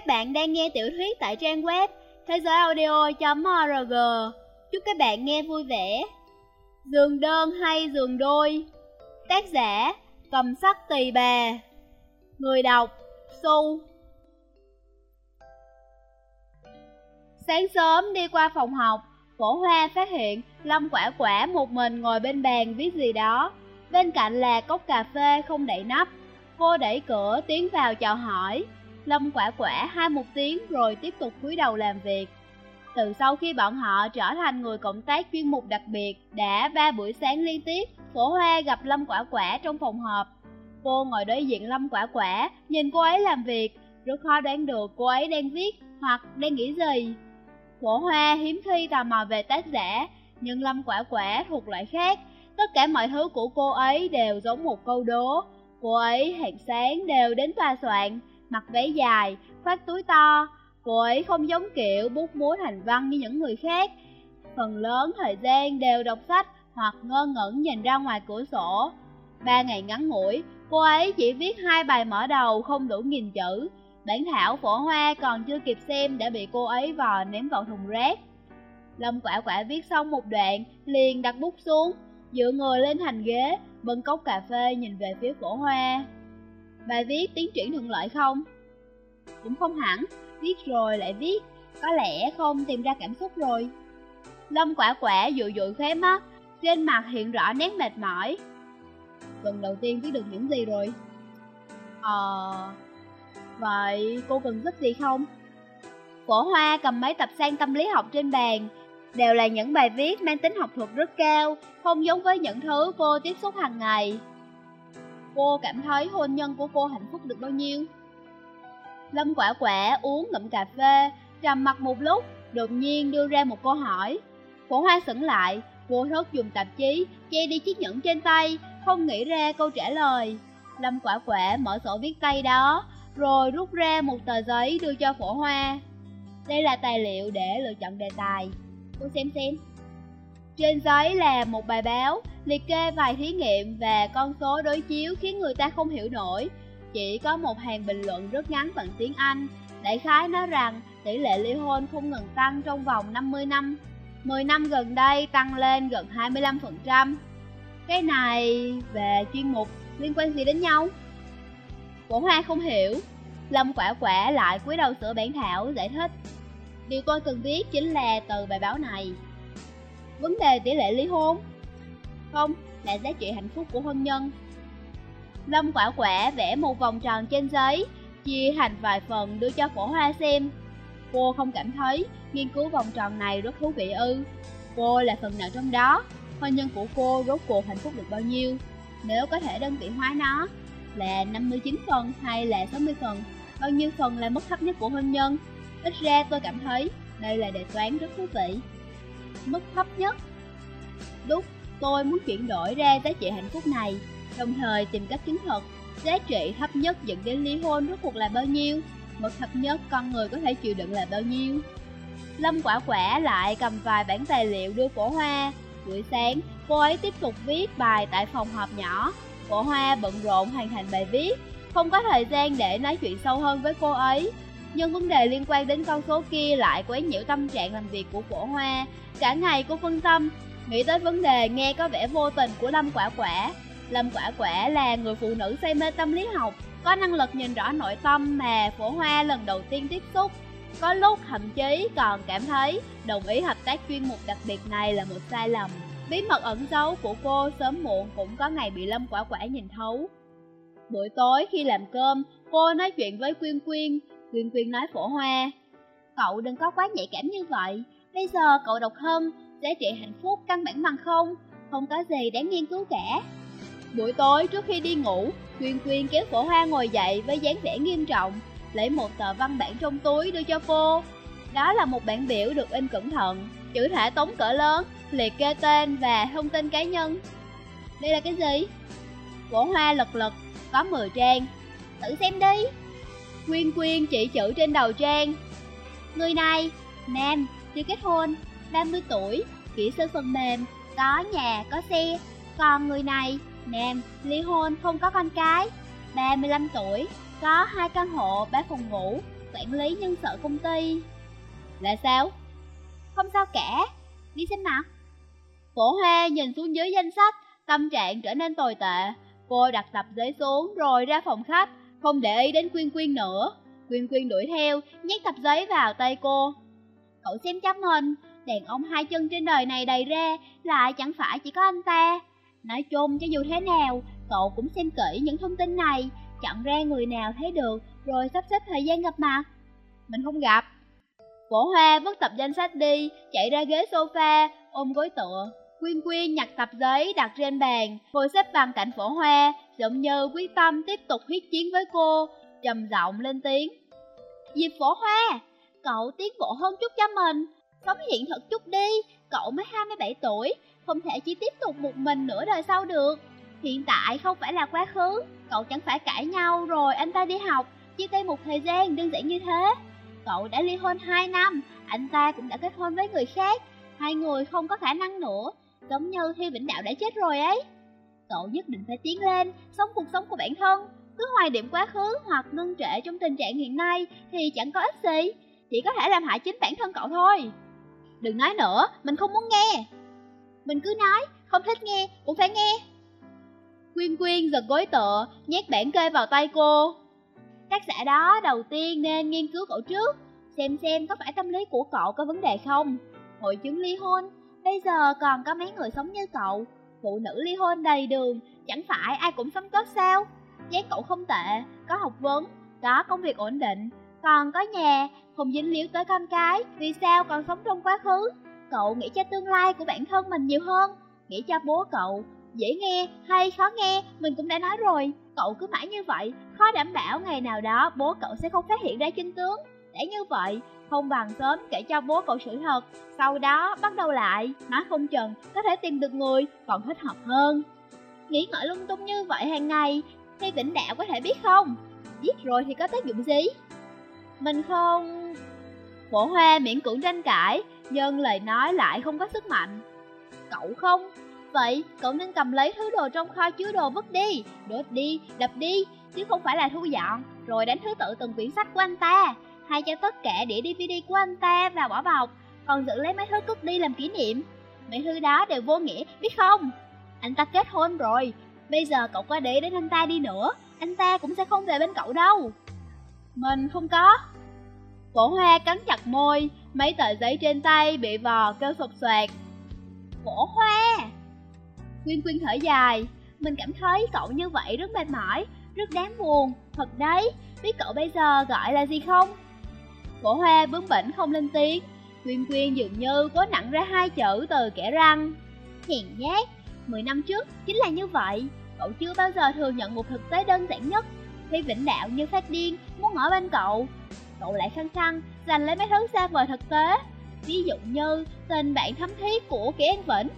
Các bạn đang nghe tiểu thuyết tại trang web thế giới audio.org. Chúc các bạn nghe vui vẻ. Giường đơn hay giường đôi? Tác giả: Cầm sắc tỳ bà. Người đọc: Su. Sáng sớm đi qua phòng học, Phổ Hoa phát hiện Lâm Quả Quả một mình ngồi bên bàn viết gì đó. Bên cạnh là cốc cà phê không đậy nắp. Cô đẩy cửa tiến vào chào hỏi. Lâm quả quả hai một tiếng rồi tiếp tục cúi đầu làm việc. Từ sau khi bọn họ trở thành người cộng tác chuyên mục đặc biệt, đã ba buổi sáng liên tiếp, phổ hoa gặp Lâm quả quả trong phòng họp. Cô ngồi đối diện Lâm quả quả, nhìn cô ấy làm việc, rất khó đoán được cô ấy đang viết hoặc đang nghĩ gì. Phổ hoa hiếm khi tò mò về tác giả, nhưng Lâm quả quả thuộc loại khác. Tất cả mọi thứ của cô ấy đều giống một câu đố. Cô ấy hàng sáng đều đến tòa soạn, mặc váy dài, khoác túi to. Cô ấy không giống kiểu bút múa thành văn như những người khác. Phần lớn thời gian đều đọc sách hoặc ngơ ngẩn nhìn ra ngoài cửa sổ. Ba ngày ngắn ngủi, cô ấy chỉ viết hai bài mở đầu không đủ nghìn chữ. Bản thảo phổ hoa còn chưa kịp xem đã bị cô ấy vò ném vào thùng rác. Lâm quả quả viết xong một đoạn, liền đặt bút xuống, dựa người lên thành ghế, bưng cốc cà phê nhìn về phía phổ hoa. Bài viết tiến triển thuận lợi không? Cũng không hẳn, viết rồi lại viết, có lẽ không tìm ra cảm xúc rồi. Lâm quả quả dụi dụi khóe mắt, trên mặt hiện rõ nét mệt mỏi. Lần đầu tiên viết được những gì rồi? Ờ... Vậy cô cần giúp gì không? Cổ Hoa cầm mấy tập sang tâm lý học trên bàn, đều là những bài viết mang tính học thuật rất cao, không giống với những thứ cô tiếp xúc hàng ngày. Cô cảm thấy hôn nhân của cô hạnh phúc được bao nhiêu? Lâm quả quả uống ngậm cà phê, trầm mặt một lúc, đột nhiên đưa ra một câu hỏi. Phổ hoa sững lại, vô thức dùng tạp chí, che đi chiếc nhẫn trên tay, không nghĩ ra câu trả lời. Lâm quả quả mở sổ viết tay đó, rồi rút ra một tờ giấy đưa cho phổ hoa. Đây là tài liệu để lựa chọn đề tài. Cô xem xem. Trên giấy là một bài báo, liệt kê vài thí nghiệm và con số đối chiếu khiến người ta không hiểu nổi. Chỉ có một hàng bình luận rất ngắn bằng tiếng Anh, đại khái nói rằng tỷ lệ ly hôn không ngừng tăng trong vòng 50 năm. 10 năm gần đây tăng lên gần 25%. Cái này về chuyên mục liên quan gì đến nhau? Cổ hoa không hiểu, Lâm quả quả lại cúi đầu sửa bản thảo giải thích. Điều tôi cần biết chính là từ bài báo này vấn đề tỷ lệ ly hôn. Không, là giá trị hạnh phúc của hôn nhân. Lâm quả quả vẽ một vòng tròn trên giấy Chia thành vài phần đưa cho phổ hoa xem. Cô không cảm thấy nghiên cứu vòng tròn này rất thú vị ư. Cô là phần nào trong đó? Hôn nhân của cô rốt cuộc hạnh phúc được bao nhiêu? Nếu có thể đơn vị hóa nó Là 59 phần hay là 60 phần? Bao nhiêu phần là mức thấp nhất của hôn nhân? Ít ra tôi cảm thấy đây là đề toán rất thú vị mức thấp nhất. Lúc tôi muốn chuyển đổi ra giá trị hạnh phúc này, đồng thời tìm cách chứng thực giá trị thấp nhất dẫn đến ly hôn rốt cuộc là bao nhiêu, mức thấp nhất con người có thể chịu đựng là bao nhiêu. Lâm quả quả lại cầm vài bản tài liệu đưa cổ hoa. Buổi sáng, cô ấy tiếp tục viết bài tại phòng họp nhỏ. Cổ hoa bận rộn hoàn thành bài viết, không có thời gian để nói chuyện sâu hơn với cô ấy. Nhưng vấn đề liên quan đến con số kia lại quấy nhiễu tâm trạng làm việc của cổ hoa. Cả ngày cô phân tâm, nghĩ tới vấn đề nghe có vẻ vô tình của Lâm Quả Quả. Lâm Quả Quả là người phụ nữ say mê tâm lý học Có năng lực nhìn rõ nội tâm mà phổ hoa lần đầu tiên tiếp xúc. Có lúc thậm chí còn cảm thấy đồng ý hợp tác chuyên mục đặc biệt này là một sai lầm. Bí mật ẩn giấu của cô sớm muộn cũng có ngày bị Lâm Quả Quả nhìn thấu. Buổi tối khi làm cơm, cô nói chuyện với Quyên Quyên Quyên Quyên nói phổ hoa. Cậu đừng có quá nhạy cảm như vậy. Bây giờ cậu độc thân, giá trị hạnh phúc căn bản bằng không. Không có gì đáng nghiên cứu cả. Buổi tối trước khi đi ngủ Quyên Quyên kéo phổ hoa ngồi dậy với dáng vẻ nghiêm trọng Lấy một tờ văn bản trong túi đưa cho cô. Đó là một bản biểu được in cẩn thận Chữ thể tống cỡ lớn, liệt kê tên và thông tin cá nhân. Đây là cái gì? Phổ hoa lật lật, có 10 trang. Tự xem đi. Quyên Quyên chỉ chữ trên đầu trang Người này, nam, chưa kết hôn, 30 tuổi, kỹ sư phần mềm, có nhà, có xe Còn người này, nam, ly hôn, không có con cái 35 tuổi, có hai căn hộ, ba phòng ngủ quản lý nhân sự công ty. Là sao? Không sao cả, đi xem nào. Phổ Hoa nhìn xuống dưới danh sách, tâm trạng trở nên tồi tệ. Cô đặt tập giấy xuống rồi ra phòng khách, không để ý đến Quyên Quyên nữa. Quyên Quyên đuổi theo, nhét tập giấy vào tay cô. Cậu xem chăm hình, đàn ông hai chân trên đời này đầy ra, lại chẳng phải chỉ có anh ta. Nói chung cho dù thế nào, cậu cũng xem kỹ những thông tin này, chọn ra người nào thấy được, rồi sắp xếp thời gian gặp mặt. Mình không gặp. Phổ Hoa vứt tập danh sách đi, chạy ra ghế sofa, ôm gối tựa. Quyên Quyên nhặt tập giấy đặt trên bàn, ngồi xếp bằng cạnh phổ hoa, giống như quyết tâm tiếp tục huyết chiến với cô, trầm giọng lên tiếng. Diệp phổ hoa, cậu tiến bộ hơn chút cho mình, sống hiện thật chút đi, cậu mới 27 tuổi, không thể chỉ tiếp tục một mình nửa đời sau được. Hiện tại không phải là quá khứ, cậu chẳng phải cãi nhau rồi anh ta đi học, chia tay một thời gian đơn giản như thế. Cậu đã ly hôn 2 năm, anh ta cũng đã kết hôn với người khác, hai người không có khả năng nữa, giống như Thi Vĩnh Đạo đã chết rồi ấy. Cậu nhất định phải tiến lên, sống cuộc sống của bản thân, cứ hoài niệm quá khứ hoặc ngưng trệ trong tình trạng hiện nay thì chẳng có ích gì, chỉ có thể làm hại chính bản thân cậu thôi. Đừng nói nữa, mình không muốn nghe. Mình cứ nói, không thích nghe, cũng phải nghe. Quyên Quyên giật gối tựa, nhét bản kê vào tay cô. Tác giả đó đầu tiên nên nghiên cứu cậu trước, xem xem có phải tâm lý của cậu có vấn đề không. Hội chứng ly hôn Bây giờ còn có mấy người sống như cậu Phụ nữ ly hôn đầy đường, Chẳng phải ai cũng sống tốt sao? Dáng cậu không tệ, Có học vấn, Có công việc ổn định, Còn có nhà, Không dính líu tới con cái, Vì sao còn sống trong quá khứ? Cậu nghĩ cho tương lai của bản thân mình nhiều hơn, Nghĩ cho bố cậu, Dễ nghe hay khó nghe, Mình cũng đã nói rồi. Cậu cứ mãi như vậy, Khó đảm bảo ngày nào đó bố cậu sẽ không phát hiện ra chân tướng. Để như vậy không bằng sớm kể cho bố cậu sự thật Sau đó bắt đầu lại Nói không chừng có thể tìm được người còn thích hợp hơn. Nghĩ ngợi lung tung như vậy hàng ngày Thì vĩnh đạo có thể biết không? Biết rồi thì có tác dụng gì? Mình không... Phổ hoa miễn cưỡng tranh cãi Nhưng lời nói lại không có sức mạnh. Cậu không? Vậy cậu nên cầm lấy thứ đồ trong kho chứa đồ vứt đi Đốt đi, đập đi Chứ không phải là thu dọn Rồi đánh thứ tự từng quyển sách của anh ta hay cho tất cả đĩa DVD của anh ta vào bỏ bọc, còn giữ lấy mấy thứ cất đi làm kỷ niệm. Mấy thứ đó đều vô nghĩa, biết không? Anh ta kết hôn rồi, bây giờ cậu có để đến anh ta đi nữa, anh ta cũng sẽ không về bên cậu đâu. Mình không có. Cổ hoa cắn chặt môi, mấy tờ giấy trên tay bị vò kêu sột soạt. Cổ hoa! Quyên Quyên thở dài, mình cảm thấy cậu như vậy rất mệt mỏi, rất đáng buồn, thật đấy, biết cậu bây giờ gọi là gì không? Cổ hoa bướng bỉnh không lên tiếng. Quyên Quyên dường như có nặng ra hai chữ từ kẻ răng. Hèn nhát, 10 năm trước chính là như vậy. Cậu chưa bao giờ thừa nhận một thực tế đơn giản nhất. Khi Vĩnh Đạo như phát điên muốn ở bên cậu. Cậu lại khăng khăng giành lấy mấy thứ xa vời thực tế. Ví dụ như tình bạn thấm thiết của kẻ An Vĩnh.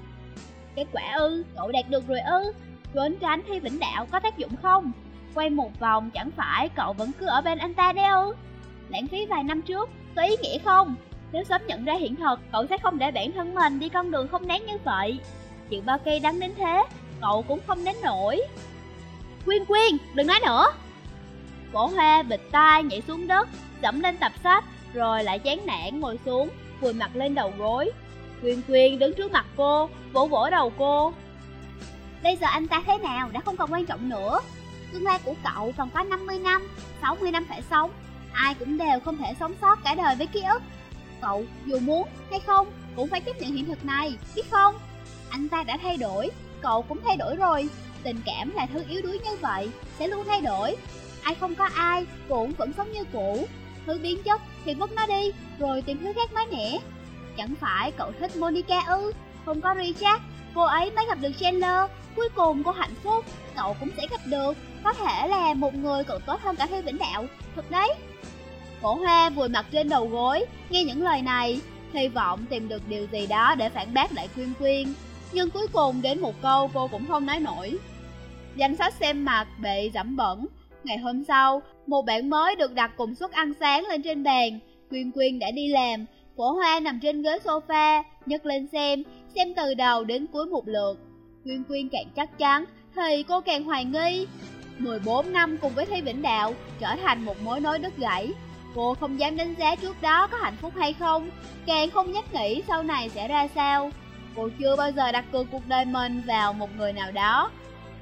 Kết quả ư, cậu đạt được rồi ư. Trốn tránh thi Vĩnh Đạo có tác dụng không? Quay một vòng chẳng phải cậu vẫn cứ ở bên anh ta đấy ư? Lãng phí vài năm trước, có ý nghĩa không? Nếu sớm nhận ra hiện thực, cậu sẽ không để bản thân mình đi con đường không đáng như vậy. Chuyện bao cây đắng đến thế, cậu cũng không đến nổi. Quyên Quyên, đừng nói nữa. Cổ hoa bịch tai nhảy xuống đất, dẫm lên tập sách, rồi lại chán nản ngồi xuống, vùi mặt lên đầu gối. Quyên Quyên đứng trước mặt cô, vỗ vỗ đầu cô. Bây giờ anh ta thế nào đã không còn quan trọng nữa. Tương lai của cậu còn có 50 năm, 60 năm phải sống ai cũng đều không thể sống sót cả đời với ký ức. Cậu dù muốn hay không cũng phải chấp nhận hiện thực này, biết không? Anh ta đã thay đổi, cậu cũng thay đổi rồi. Tình cảm là thứ yếu đuối như vậy, sẽ luôn thay đổi. Ai không có ai, cũng vẫn sống như cũ. Thứ biến chất thì vứt nó đi, rồi tìm thứ khác mới mẻ. Chẳng phải cậu thích Monica ư? Không có Richard, cô ấy mới gặp được Chandler. Cuối cùng cô hạnh phúc, cậu cũng sẽ gặp được. Có thể là một người cậu tốt hơn cả Thi Vĩnh Đạo, thật đấy. Cổ hoa vùi mặt trên đầu gối, nghe những lời này, hy vọng tìm được điều gì đó để phản bác lại Quyên Quyên. Nhưng cuối cùng đến một câu cô cũng không nói nổi. Danh sách xem mặt bị dẫm bẩn. Ngày hôm sau, một bản mới được đặt cùng suất ăn sáng lên trên bàn. Quyên Quyên đã đi làm, Cổ hoa nằm trên ghế sofa, nhấc lên xem, xem từ đầu đến cuối một lượt. Quyên Quyên càng chắc chắn, thì cô càng hoài nghi. 14 năm cùng với Thi Vĩnh Đạo trở thành một mối nối đứt gãy, Cô không dám đánh giá trước đó có hạnh phúc hay không, càng không dám nghĩ sau này sẽ ra sao. Cô chưa bao giờ đặt cược cuộc đời mình vào một người nào đó.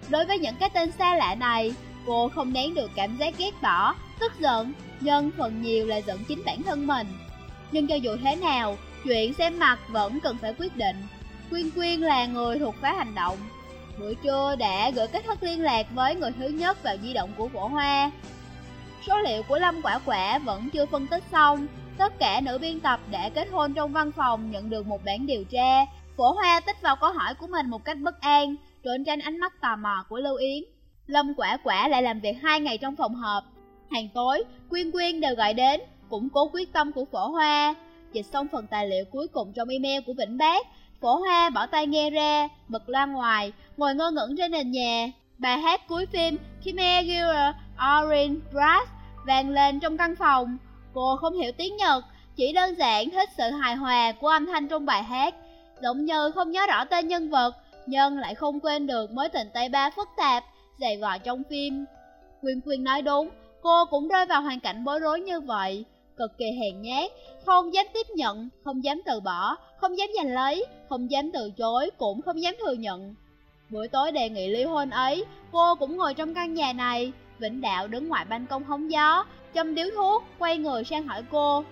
Đối với những cái tên xa lạ này, cô không nén được cảm giác ghét bỏ, tức giận, nhưng phần nhiều là giận chính bản thân mình. Nhưng cho dù thế nào, chuyện xem mặt vẫn cần phải quyết định. Quyên Quyên là người thuộc phá hành động. Buổi trưa đã gửi kết thúc liên lạc với người thứ nhất vào di động của Võ Hoa. Số liệu của Lâm Quả Quả vẫn chưa phân tích xong. Tất cả nữ biên tập đã kết hôn trong văn phòng nhận được một bản điều tra. Phổ Hoa tích vào câu hỏi của mình một cách bất an, trộn tranh ánh mắt tò mò của Lưu Yến. Lâm Quả Quả lại làm việc hai ngày trong phòng họp. Hàng tối, Quyên Quyên đều gọi đến, củng cố quyết tâm của Phổ Hoa. Dịch xong phần tài liệu cuối cùng trong email của Vĩnh Bác, Phổ Hoa bỏ tay nghe ra, bật loa ngoài, ngồi ngơ ngẩn trên nền nhà. Bài hát cuối phim Khmer Girl Orange Brass vang lên trong căn phòng. Cô không hiểu tiếng Nhật, chỉ đơn giản thích sự hài hòa của âm thanh trong bài hát. Giống như không nhớ rõ tên nhân vật, nhưng lại không quên được mối tình Tây Ba phức tạp, dày vò trong phim. Quyên Quyên nói đúng, cô cũng rơi vào hoàn cảnh bối rối như vậy, cực kỳ hèn nhát, không dám tiếp nhận, không dám từ bỏ, không dám giành lấy, không dám từ chối, cũng không dám thừa nhận. Buổi tối đề nghị ly hôn ấy, cô cũng ngồi trong căn nhà này, Vĩnh Đạo đứng ngoài ban công hóng gió, châm điếu thuốc, quay người sang hỏi cô.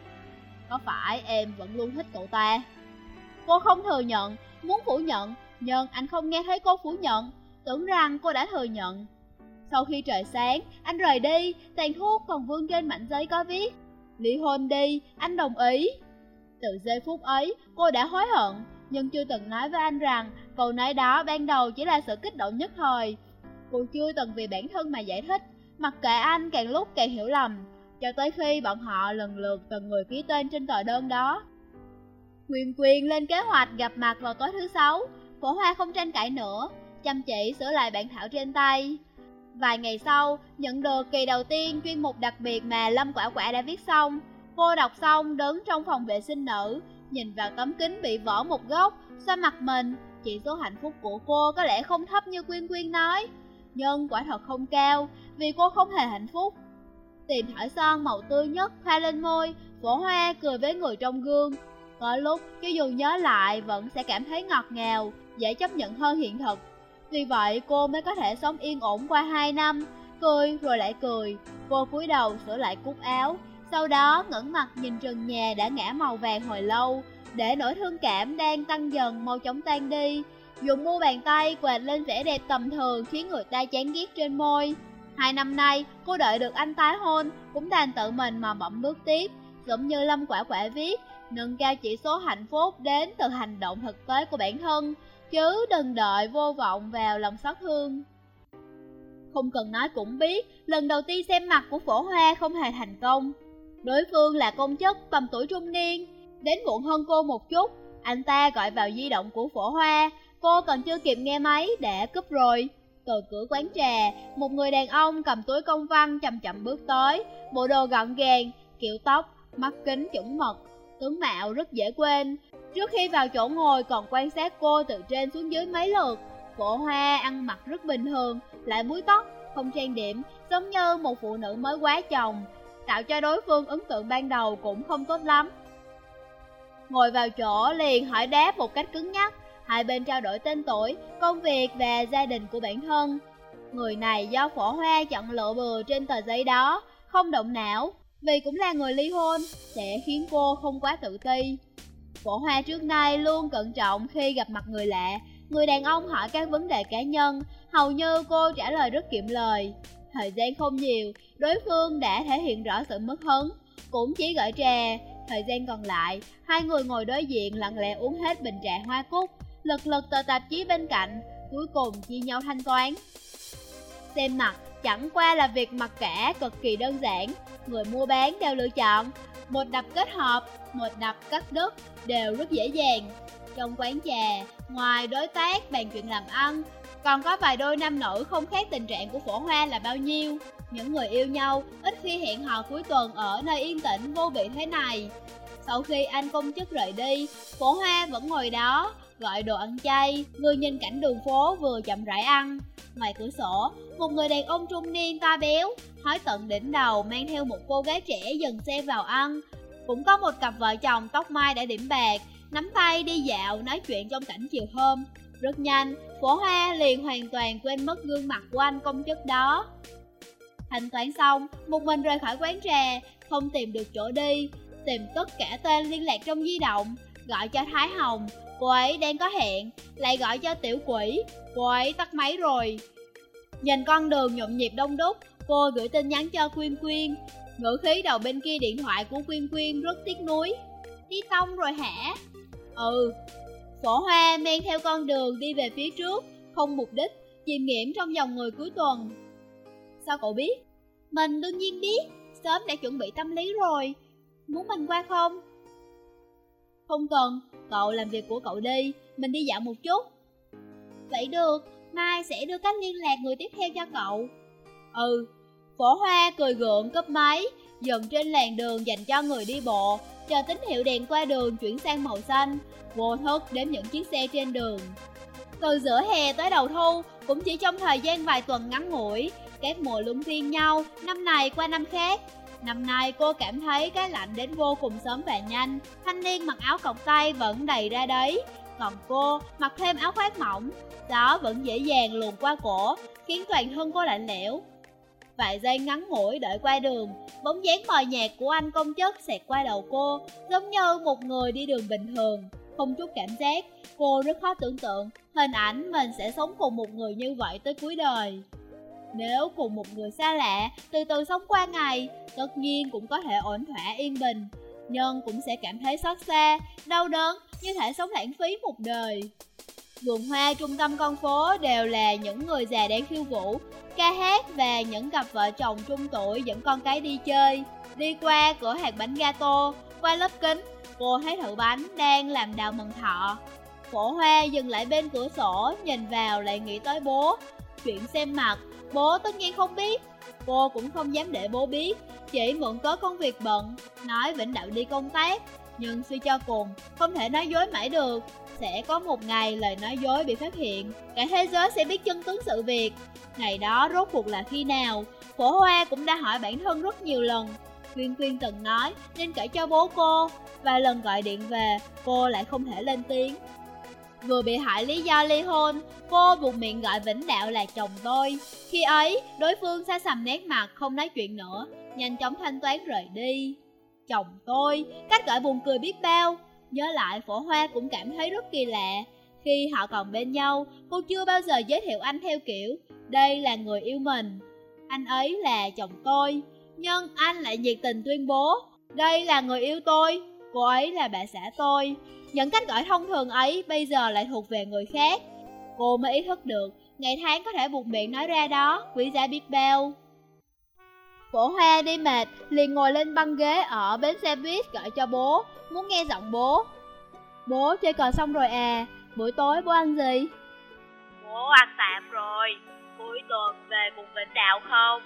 Có phải em vẫn luôn thích cậu ta? Cô không thừa nhận, muốn phủ nhận, nhưng anh không nghe thấy cô phủ nhận, tưởng rằng cô đã thừa nhận. Sau khi trời sáng, anh rời đi, tàn thuốc còn vương trên mảnh giấy có viết. Ly hôn đi, anh đồng ý. Từ giây phút ấy, cô đã hối hận, nhưng chưa từng nói với anh rằng câu nói đó ban đầu chỉ là sự kích động nhất thời. Cô chưa từng vì bản thân mà giải thích, mặc kệ anh càng lúc càng hiểu lầm, cho tới khi bọn họ lần lượt từng người ký tên trên tờ đơn đó. Quyền quyền lên kế hoạch gặp mặt vào tối thứ sáu, phổ hoa không tranh cãi nữa, chăm chỉ sửa lại bản thảo trên tay. Vài ngày sau, nhận được kỳ đầu tiên chuyên mục đặc biệt mà Lâm Quả Quả đã viết xong. Cô đọc xong đứng trong phòng vệ sinh nữ, nhìn vào tấm kính bị vỡ một góc, xoa mặt mình. Chỉ số hạnh phúc của cô có lẽ không thấp như Quyên Quyên nói, nhưng quả thật không cao, vì cô không hề hạnh phúc. Tìm thỏi son màu tươi nhất thoa lên môi, vỗ hoa cười với người trong gương. Có lúc, cho dù nhớ lại vẫn sẽ cảm thấy ngọt ngào, dễ chấp nhận hơn hiện thực. Vì vậy cô mới có thể sống yên ổn qua 2 năm, cười rồi lại cười. Cô cúi đầu sửa lại cúc áo, sau đó ngẩng mặt nhìn trần nhà đã ngã màu vàng hồi lâu, để nỗi thương cảm đang tăng dần mau chóng tan đi. Dùng mu bàn tay quệt lên vẻ đẹp tầm thường khiến người ta chán ghét trên môi. Hai năm nay, cô đợi được anh tái hôn, cũng đành tự mình mà bỗng bước tiếp, giống như Lâm Quả Quả viết, nâng cao chỉ số hạnh phúc đến từ hành động thực tế của bản thân, chứ đừng đợi vô vọng vào lòng xót thương. Không cần nói cũng biết, lần đầu tiên xem mặt của phổ hoa không hề thành công. Đối phương là công chức tầm tuổi trung niên, đến muộn hơn cô một chút, anh ta gọi vào di động của phổ hoa, cô còn chưa kịp nghe máy đã cúp rồi. Từ cửa quán trà, một người đàn ông cầm túi công văn chậm chậm bước tới, bộ đồ gọn gàng, kiểu tóc, mắt kính chuẩn mật, tướng mạo rất dễ quên, Trước khi vào chỗ ngồi còn quan sát cô từ trên xuống dưới mấy lượt. Phổ hoa ăn mặc rất bình thường, lại búi tóc, không trang điểm Giống như một phụ nữ mới quá chồng. Tạo cho đối phương ấn tượng ban đầu cũng không tốt lắm. Ngồi vào chỗ liền hỏi đáp một cách cứng nhắc Hai bên trao đổi tên tuổi, công việc và gia đình của bản thân. Người này do phổ hoa chọn lựa bừa trên tờ giấy đó Không động não Vì cũng là người ly hôn Sẽ khiến cô không quá tự ti. Phổ Hoa trước nay luôn cẩn trọng khi gặp mặt người lạ, người đàn ông hỏi các vấn đề cá nhân, hầu như cô trả lời rất kiệm lời. Thời gian không nhiều, đối phương đã thể hiện rõ sự mất hứng, cũng chỉ gợi trà. Thời gian còn lại, hai người ngồi đối diện lặng lẽ uống hết bình trà hoa cúc, lật lật tờ tạp chí bên cạnh, cuối cùng chia nhau thanh toán. Xem mặt chẳng qua là việc mặc cả cực kỳ đơn giản, người mua bán đều lựa chọn một đập kết hợp, một đập cắt đứt đều rất dễ dàng. Trong quán trà, ngoài đối tác bàn chuyện làm ăn, còn có vài đôi nam nữ không khác tình trạng của phổ hoa là bao nhiêu. Những người yêu nhau ít khi hẹn hò cuối tuần ở nơi yên tĩnh vô vị thế này. Sau khi anh công chức rời đi, phổ hoa vẫn ngồi đó, gọi đồ ăn chay, vừa nhìn cảnh đường phố vừa chậm rãi ăn. Ngoài cửa sổ, một người đàn ông trung niên to béo, hói tận đỉnh đầu mang theo một cô gái trẻ dần xe vào ăn. Cũng có một cặp vợ chồng tóc mai đã điểm bạc, nắm tay đi dạo nói chuyện trong cảnh chiều hôm. Rất nhanh, phổ hoa liền hoàn toàn quên mất gương mặt của anh công chức đó. Thanh toán xong, một mình rời khỏi quán trà, không tìm được chỗ đi, tìm tất cả tên liên lạc trong di động, gọi cho Thái Hồng, cô ấy đang có hẹn, lại gọi cho tiểu quỷ, cô ấy tắt máy rồi. Nhìn con đường nhộn nhịp đông đúc, cô gửi tin nhắn cho Quyên Quyên, ngữ khí đầu bên kia điện thoại của Quyên Quyên rất tiếc nuối. Đi xong rồi hả? Ừ. Phổ Hoa men theo con đường đi về phía trước, không mục đích, chìm nghiệm trong dòng người cuối tuần. Sao cậu biết? Mình đương nhiên biết, sớm đã chuẩn bị tâm lý rồi. Muốn mình qua không? Không cần, cậu làm việc của cậu đi, mình đi dạo một chút. Vậy được, mai sẽ đưa cách liên lạc người tiếp theo cho cậu. Ừ, phổ hoa cười gượng cấp máy, dần trên làn đường dành cho người đi bộ, chờ tín hiệu đèn qua đường chuyển sang màu xanh, vô thức đếm những chiếc xe trên đường. Từ giữa hè tới đầu thu, cũng chỉ trong thời gian vài tuần ngắn ngủi, các mùa luân phiên nhau, năm này qua năm khác. Năm nay cô cảm thấy cái lạnh đến vô cùng sớm và nhanh, thanh niên mặc áo cộc tay vẫn đầy ra đấy, còn cô mặc thêm áo khoác mỏng, gió vẫn dễ dàng luồn qua cổ, khiến toàn thân cô lạnh lẽo. Vài giây ngắn ngủi đợi qua đường, bóng dáng mờ nhạt của anh công chức xẹt qua đầu cô, giống như một người đi đường bình thường, không chút cảm giác. Cô rất khó tưởng tượng hình ảnh mình sẽ sống cùng một người như vậy tới cuối đời. Nếu cùng một người xa lạ, từ từ sống qua ngày, tất nhiên cũng có thể ổn thỏa yên bình, nhưng cũng sẽ cảm thấy xót xa, đau đớn, như thể sống lãng phí một đời. Vườn hoa trung tâm con phố đều là những người già đang khiêu vũ, ca hát và những cặp vợ chồng trung tuổi dẫn con cái đi chơi. Đi qua cửa hàng bánh gato, qua lớp kính, cô thấy thử bánh đang làm đào mừng thọ. Phổ hoa dừng lại bên cửa sổ, nhìn vào lại nghĩ tới bố. Chuyện xem mặt, bố tất nhiên không biết. Cô cũng không dám để bố biết, chỉ mượn cớ công việc bận, nói Vĩnh Đạo đi công tác. Nhưng suy cho cùng, không thể nói dối mãi được. Sẽ có một ngày lời nói dối bị phát hiện, cả thế giới sẽ biết chân tướng sự việc. Ngày đó rốt cuộc là khi nào? Phổ Hoa cũng đã hỏi bản thân rất nhiều lần. Quyên Quyên từng nói nên kể cho bố cô, và lần gọi điện về, cô lại không thể lên tiếng. Vừa bị hại lý do ly hôn, cô buộc miệng gọi Vĩnh Đạo là chồng tôi. Khi ấy, đối phương xa sầm nét mặt không nói chuyện nữa, nhanh chóng thanh toán rời đi. Chồng tôi, cách gọi buồn cười biết bao. Nhớ lại phổ hoa cũng cảm thấy rất kỳ lạ. Khi họ còn bên nhau, cô chưa bao giờ giới thiệu anh theo kiểu Đây là người yêu mình. Anh ấy là chồng tôi Nhưng anh lại nhiệt tình tuyên bố Đây là người yêu tôi Cô ấy là bà xã tôi. Những cách gọi thông thường ấy bây giờ lại thuộc về người khác. Cô mới ý thức được Ngày tháng có thể buộc miệng nói ra đó Quý giá biết bao. Phổ Hoa đi mệt, liền ngồi lên băng ghế ở bến xe buýt gọi cho bố, muốn nghe giọng bố. Bố chơi cờ xong rồi à, buổi tối bố ăn gì? Bố ăn tạm rồi, cuối tuần về cùng Vĩnh Đạo không?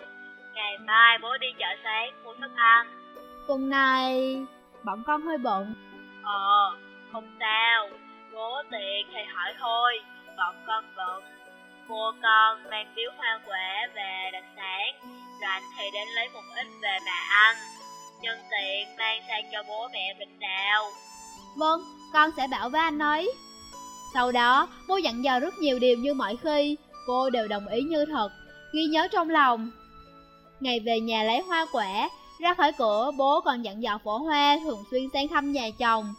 Ngày mai bố đi chợ sáng mua thức ăn. Tuần này, bọn con hơi bận. Ờ, không sao, bố tiện thì hỏi thôi, bọn con bận. Mua con mang biếu hoa quả về đặc sản, rảnh thì đến lấy một ít về mà ăn. Nhân tiện mang sang cho bố mẹ bình Đạo. Vâng, con sẽ bảo với anh ấy. Sau đó, bố dặn dò rất nhiều điều như mọi khi, cô đều đồng ý như thật, ghi nhớ trong lòng. Ngày về nhà lấy hoa quả, ra khỏi cửa bố còn dặn dò phổ hoa thường xuyên sang thăm nhà chồng,